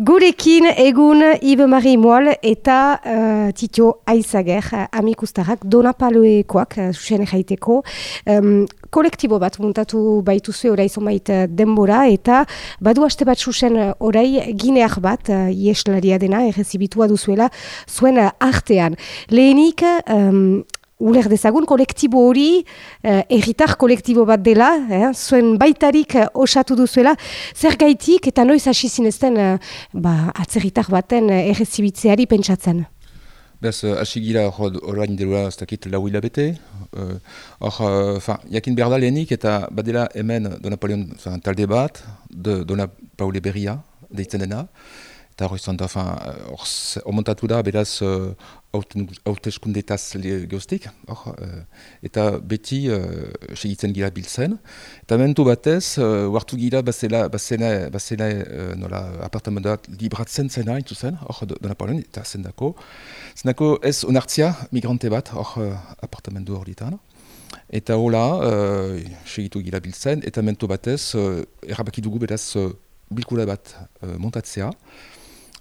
Gurekin egun Ibe Marie Moal eta uh, Tito Aizager, uh, amikustarrak, donapaloekoak, uh, susen jaiteko. Um, kolektibo bat muntatu baitu zuen orai zonbait uh, denbora eta badu haste bat susen uh, orai gineak bat, uh, ieslaria dena, errezibitua duzuela, zuen uh, artean. Lehenik, um, uler dezagun kolektibo hori, eh, erritar kolektibo bat dela, eh, zuen baitarik eh, osatu duzuela, zer gaitik eta noiz hasi zinezten eh, ba, atzerritar baten eh, errezibitzeari pentsatzen? Bez, hasi gira orain dela ez dakit lau hilabete. Hor, uh, jakin behar da lehenik eta badela hemen Dona Napoleon talde bat, de Dona Paule Berria, deitzen dena. Eta hori izan da, hor montatu da, beraz, hauteskundetaz uh, geostik, hor, uh, eta beti uh, segitzen gira biltzen. Eta mentu batez, uh, huartu gira, bazela, bazela, bazela uh, nola, apartamentoat libratzen zena, intu zen, hor, do, do Napoleon, eta zendako. Zendako ez onartzia migrante bat, hor, uh, apartamentu hor ditan. Eta hola, uh, segitu gira biltzen, eta mentu batez, uh, erabaki beraz, uh, bilkula bat uh, montatzea,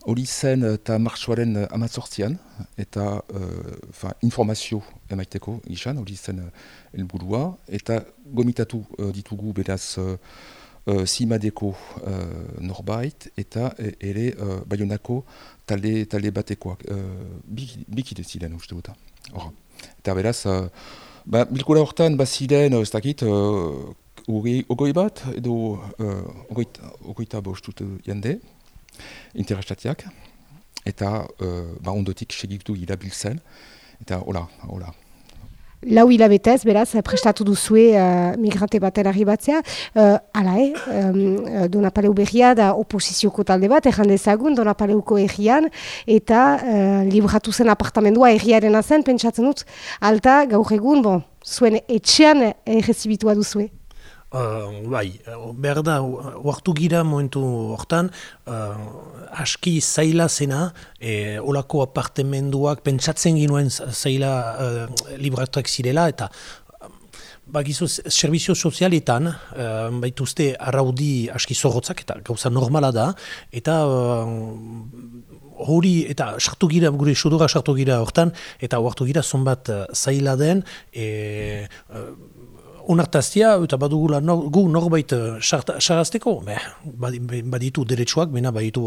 hori zen eta marxuaren uh, amazortzian, eta uh, informazio emaiteko gizan, hori zen uh, elburua, eta gomitatu uh, ditugu beraz uh, uh, simadeko uh, norbait, eta e, ere uh, bayonako talde, talde batekoak, uh, bikide ziren uste dut. Eta beraz, uh, ba, bilkura hortan baziren, ez dakit, uh, ogoi bat, edo uh, ogoita bostut jende, interestatiak, eta uh, ba ondotik segitu irabiltzen, eta hola, hola. Lau hilabetez, beraz, prestatu duzue uh, migrante baten arribatzea. Uh, ala, eh, um, Donapaleu berria da oposizioko talde bat, erran dezagun, Donapaleuko errian, eta uh, libratu zen apartamendua erriaren zen, pentsatzen dut, alta, gaur egun, bon, zuen etxean errezibitua duzue. Uh, bai, behar da, huartu gira momentu hortan, uh, aski zaila zena, e, olako apartemenduak pentsatzen ginuen zaila uh, libratuak zirela, eta Bagizu, servizio sozialetan, uh, baituzte arraudi aski zorrotzak, eta gauza normala da, eta hori, eta sartu gira, gure sudura sartu gira hortan, eta huartu gira zonbat zaila den, e, onartaztia, eta badugula no, gu norbait sarazteko, eh, baditu deretsuak, bena baditu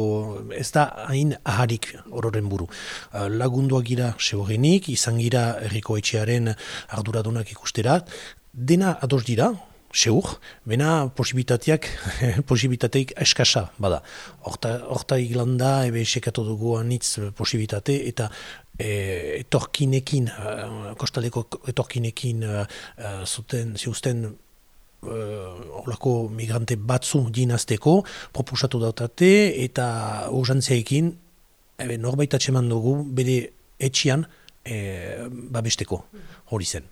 ez da hain aharik ororen buru. Uh, lagunduak gira seorenik, izan gira erriko etxearen arduradunak ikusterat, dena ados dira, seur, bena posibitateak, posibitateik eskasa, bada. Horta, horta iglanda, ebe esekatu dugu anitz posibitate, eta e, etorkinekin, uh, kostaleko etorkinekin uh, zuten, ziusten uh, olako migrante batzu dinazteko, propusatu dautate, eta urgantziaekin, ebe norbait atseman dugu, bere etxian, e, babesteko hori zen.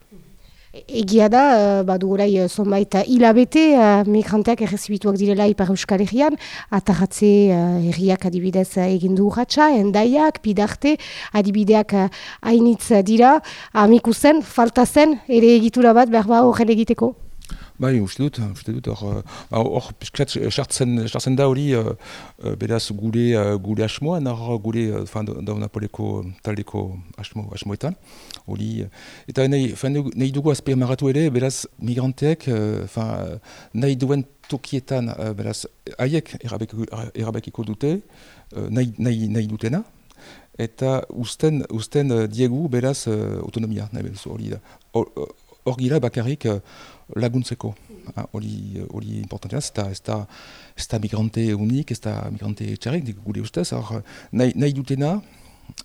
Egia da, uh, badu orai uh, zonbait hilabete uh, migranteak errezibituak direla Ipar Euskal Herrian, atarratze uh, herriak adibidez uh, egin du urratxa, endaiak, pidarte, adibideak hainitz dira, amiku zen, falta zen, ere egitura bat behar ba horren egiteko. Bai, uste dut, uste dut, hor, ba, hor, piskat, sartzen da hori, uh, beraz, gure, uh, gure asmoa, nahar gure, uh, da Napoleko taldeko asmo, asmoetan, hori, eta nahi, nahi dugu azpe maratu ere, beraz, migranteek, uh, nahi duen tokietan, uh, beraz, haiek erabekiko dute, uh, nahi, nahi, nahi dutena, eta usten, usten diegu, beraz, uh, autonomia, nahi hori da. Hor gira bakarrik, laguntzeko. Hori hori importantea, ez da, ez da, ez da migrante unik, ez da migrante txarek, dik gure ustez, hor, nahi, nahi dutena,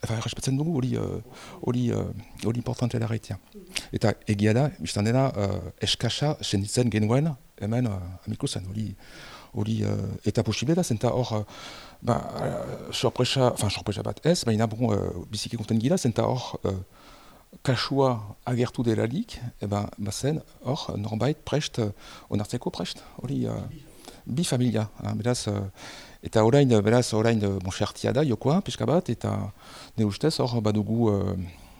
Efa, errespetzen dugu hori hori hori importantea da reitia. Eta egia da, biztan dena, uh, eskasa senditzen genuen hemen uh, amiko zen, hori hori uh, eta posible da, zenta hor ba, uh, sorpresa, enfin, sorpresa bat ez, baina bon, uh, biziki konten gira, zenta hor uh, kasua agertu delarik, eba, bazen, hor, norbait prest, onartzeko prest, hori, uh, bi familia, beraz, uh, eta orain, beraz, orain, monxartia da, jokoa, pixka bat, eta ne ustez, hor, badugu, uh,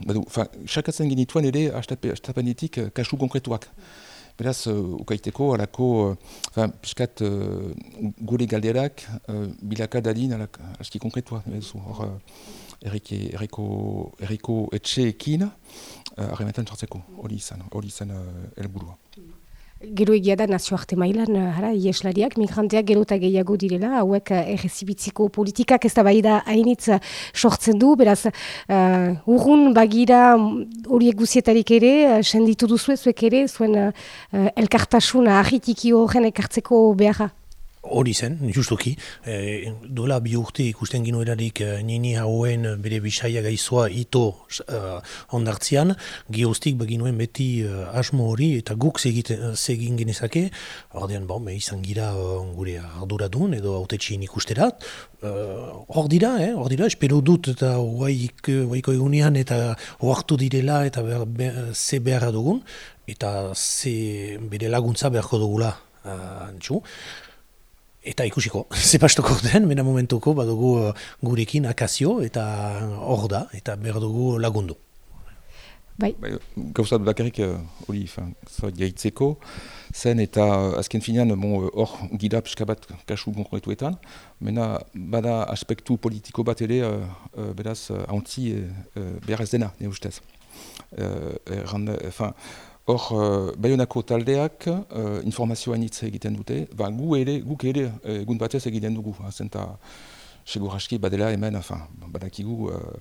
badu, fa, xakatzen genituen ere, astapenetik, kasu konkretuak. Beraz, uh, ukaiteko, alako, uh, piskat, uh, gure galderak, uh, bilaka dadin, alak, aski konkretua, hor, uh, erriko, erriko etxeekin, uh, arremetan txartzeko, hori izan, hori izan uh, elburua. Gero egia da nazioarte mailan, eh, hara, ieslariak, migranteak gero eta gehiago direla, hauek errezibitziko politikak ez da bai da hainitz sortzen du, beraz, uh, urrun bagira mm, horiek guzietarik ere, senditu duzu ezuek ere, zuen uh, elkartasuna ahitiki horren ekartzeko beharra. Hori zen, justuki, e, duela bi urte ikusten gino erarik e, nini hauen bere bisaia gaizoa ito uh, ondartzian, geostik baginuen beti uh, asmo hori eta guk zegin genezake, ordean bon, izan gira uh, gure arduradun edo autetxin ikusterat, hor uh, dira, eh, hor dira, espero dut eta huaiko egunean eta hoartu direla eta ber, ber, ze beharra dugun, eta ze bere laguntza beharko dugula, uh, Eta ikusiko, zepastoko den, mena momentuko badugu uh, gurekin akazio eta hor da, eta behar dugu lagundu. Bai. bai gauzat bakarrik uh, hori uh, jaitzeko, zen eta uh, azken finean hor uh, gida pixka bat kasu konkretuetan, mena bada aspektu politiko bat ere uh, uh, beraz uh, antzi uh, behar ez dena, ne ustez. Uh, erranda, Hor, uh, Bayonako taldeak uh, informazioa nitz egiten dute, ba, gu ere, guk ere eh, egun batez egiten dugu, zenta segur aski badela hemen, enfin, badakigu uh,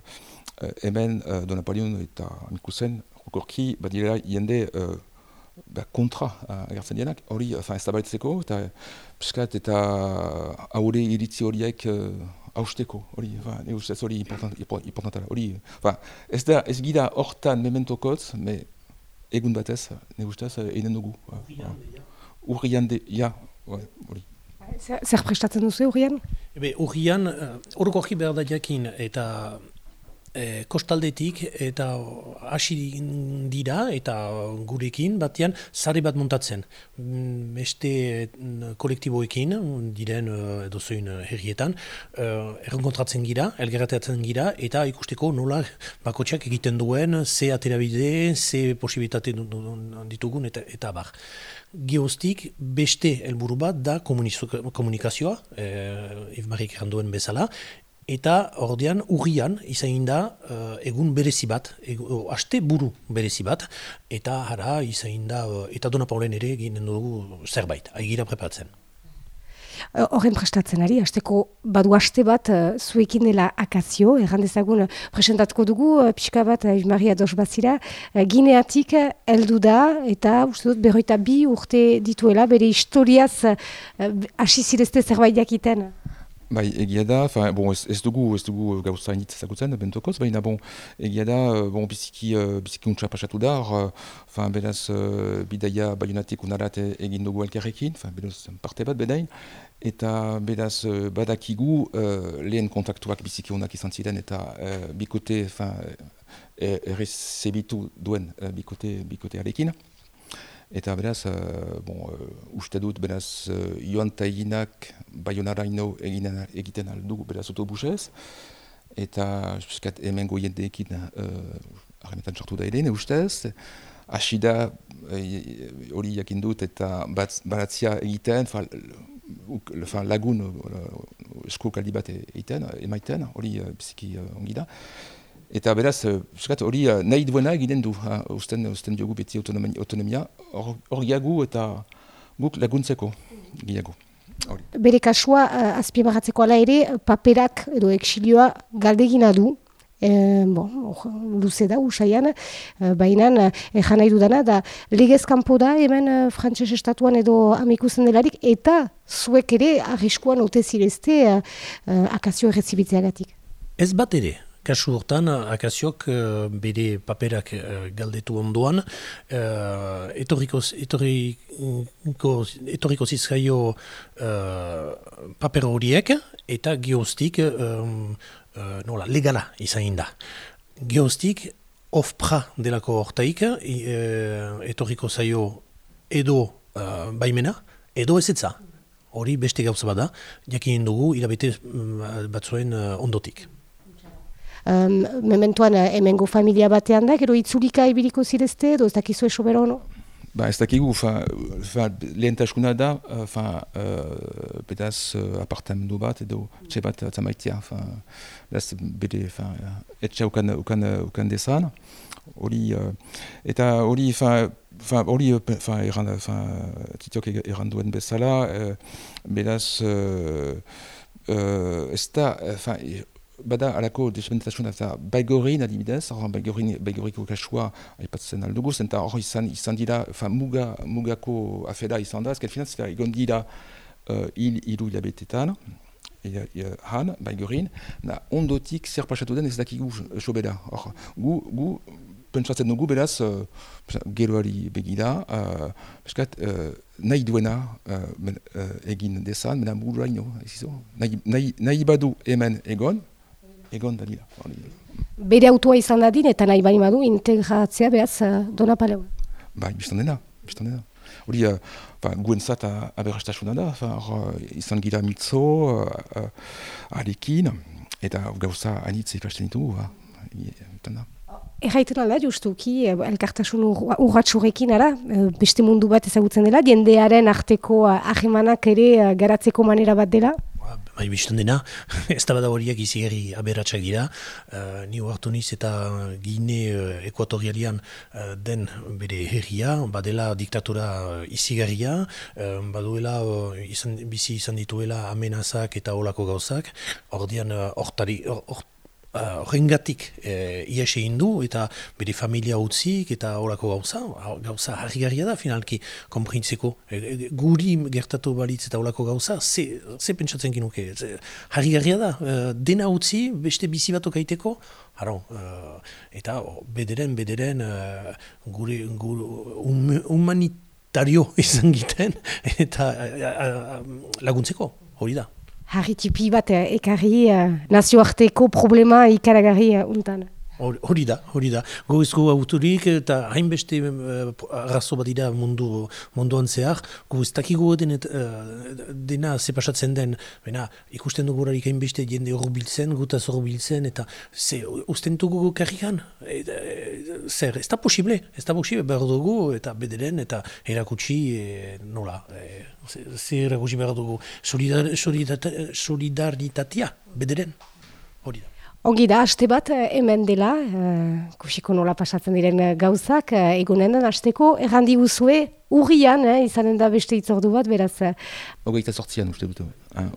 hemen uh, Don Napoleon eta Mikusen, okorki, badila jende uh, ba, kontra agertzen dienak, hori ez da baitzeko, eta piskat eta haure iritzi horiek uh, hausteko, hori, ne ustez hori importantara, hori, ez da, ez gira hortan mementokotz, me egun batez, ne ustez, einen dugu. Urrian, ja, hori. Zer prestatzen duzu urrian? Ebe, urrian, uh, behar da jakin, eta e, kostaldetik eta hasi dira eta gurekin batean sare bat montatzen. Mm, beste mm, kolektiboekin diren eh, edo zoin herrietan uh, errenkontratzen gira, elgerateatzen gira eta ikusteko nola bakotxak egiten duen, ze aterabide, ze posibilitate ditugun eta, eta bar. Geostik beste helburu bat da komunikazioa, eh, Ibmarik erranduen bezala, Eta ordean urrian izain da uh, egun berezi bat, egu, aste buru berezi bat, eta hara izain da, uh, eta dona paulen ere ginen dugu zerbait, aigira prepatzen. Horren prestatzen ari, asteko badu aste bat uh, zuekin dela akazio, erran dezagun presentatuko dugu, uh, pixka bat, uh, Maria Dos Bazira, uh, gineatik heldu da, eta uste dut berroita bi urte dituela, bere historiaz hasi uh, zirezte zerbait jakiten. Bai, egia da, fa, bon, ez, ez dugu, ez dugu gauza hainit ezagutzen, bentokoz, baina bon, egia da, bon, biziki, uh, biziki untsa pasatu da, uh, fa, beraz, uh, bidaia bayunatik unarat egin dugu elkarrekin, fa, beraz, parte bat bedain, eta beraz, uh, badakigu uh, lehen kontaktuak biziki unak izan ziren, eta uh, bikote, fa, errezebitu duen uh, bikote, bikote. Eta beraz, uh, bon, uh, uste dut, beraz, uh, joan taiginak bayonaraino egiten aldu, beraz, autobusez. Eta, espiskat, hemen goiendeekin uh, arremetan txartu da ere, ustez. Asida, hori uh, jakin dut, eta bat, baratzia egiten, fa, fa, lagun uh, esko kaldi bat egiten, emaiten, hori uh, biziki uh, ongi da. Eta beraz, uh, hori uh, nahi duena egiten du, uh, usten, usten diogu beti autonomia, hor giagu eta guk laguntzeko giagu. Bere kasua, uh, azpimarratzeko ala ere, paperak edo eksilioa galdegina du, e, bon, luze da, usaian, baina uh, nahi dudana, da legez kanpo da, hemen frantses estatuan edo amikusen delarik, eta zuek ere arriskuan ote zirezte uh, akazio errezibitzeagatik. Ez bat ere, Kasu hortan, akaziok uh, bere paperak uh, galdetu ondoan, uh, etorriko, etorriko zizkaio uh, paper horiek eta geostik um, uh, nola, legala izan da. Geostik ofpra delako hortaik uh, etorriko zaio edo uh, baimena, edo ezetza. Hori beste gauza bada, jakin dugu irabete mm, batzuen uh, ondotik um, mementuan eh, hemengo familia batean da, gero itzulika ibiliko zirezte, edo ez dakizu eso bero? Ba, ez dakigu, lehentaskuna da, fa, uh, bedaz uh, apartamendu bat edo txe bat atzamaitia. Bedaz, bede, fa, etxe ukan, ukan, ukan dezan. Hori, uh, eta hori, fa, fa, hori, fa, eran, fa, titiok eran duen bezala, uh, bedaz, uh, uh, ez da, fa, bada alako desbentasuna eta baigorin adibidez, hor baigorin, baigoriko kasua aipatzen aldugu, zenta hor izan, izan dira, fa, muga, mugako afera izan da, ezken finaz, egon dira uh, il, ilu hilabetetan, e, e, han, baigorin, na ondotik zer pasatu den ez dakigu sobeda. Hor, gu, gu, pentsatzen dugu beraz, uh, geroari begida, uh, peskat, uh, nahi duena uh, men, uh, egin dezan, mena burraino, nahi, nahi, nahi badu hemen egon, egon da. Bere autua izan dadin eta nahi bain badu integratzea behaz uh, dona paleo. Bai, biztan dena, biztan dena. Hori, uh, ba, guen zat aberastasuna da, uh, izan gira mitzo, uh, uh, alekin, eta gauza anitz ikasten ditugu, ba. Erraiten alda, justuki, elkartasun urratxurrekin, ara, beste mundu bat ezagutzen dela, jendearen arteko ahemanak ere garatzeko manera bat dela? Bai bizten dena, ez da horiek izi aberatsak dira, uh, ni hartu niz eta gine uh, ekuatorialian uh, den bere herria, badela diktatura izi uh, baduela uh, izan, bizi izan dituela amenazak eta olako gauzak, ordian uh, ortari, horrengatik uh, e, ies egin du eta bere familia utzik eta horako gauza, gauza harri da finalki komprintzeko. E, e, guri gertatu balitz eta horako gauza, ze, ze pentsatzen ginuke, harri da, uh, dena utzi, beste bizi bat okaiteko, Haro, uh, eta bederen, bederen, uh, gure, gure um, humanitario izan giten, eta laguntzeko, hori da. Harri tipi bat eh, ekarri uh, nazioarteko problema ikaragarri uh, Hori da, hori da. Goizko autorik eta hainbeste uh, arrazo bat dira mundu, munduan zehar. Dakigu den, uh, dena zepasatzen den, bena, ikusten dugu horarik hainbeste jende hor biltzen, gutaz hor biltzen, eta ze, usten dugu karrikan. E, zer, ez da posible, ez da posible, behar dugu, eta bederen, eta erakutsi, e, nola, e, zer erakutsi behar dugu, solidar, solidaritatea, bederen, hori da. Ongi da, haste bat eh, hemen dela, uh, kusiko nola pasatzen diren eh, gauzak, uh, egunen den hasteko, errandi guzue, urrian, eh, izanen da beste itzordu bat, beraz. Ogeita sortzian, uste dut,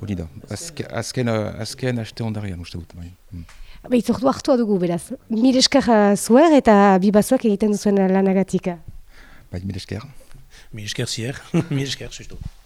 hori da, azken, azken haste ondarian, uste dut. Bai. Mm. Itzordu hartua dugu, beraz. Mil esker zuer eta bibazuak egiten duzuen lanagatik. Bai. Mil esker zier, mil esker,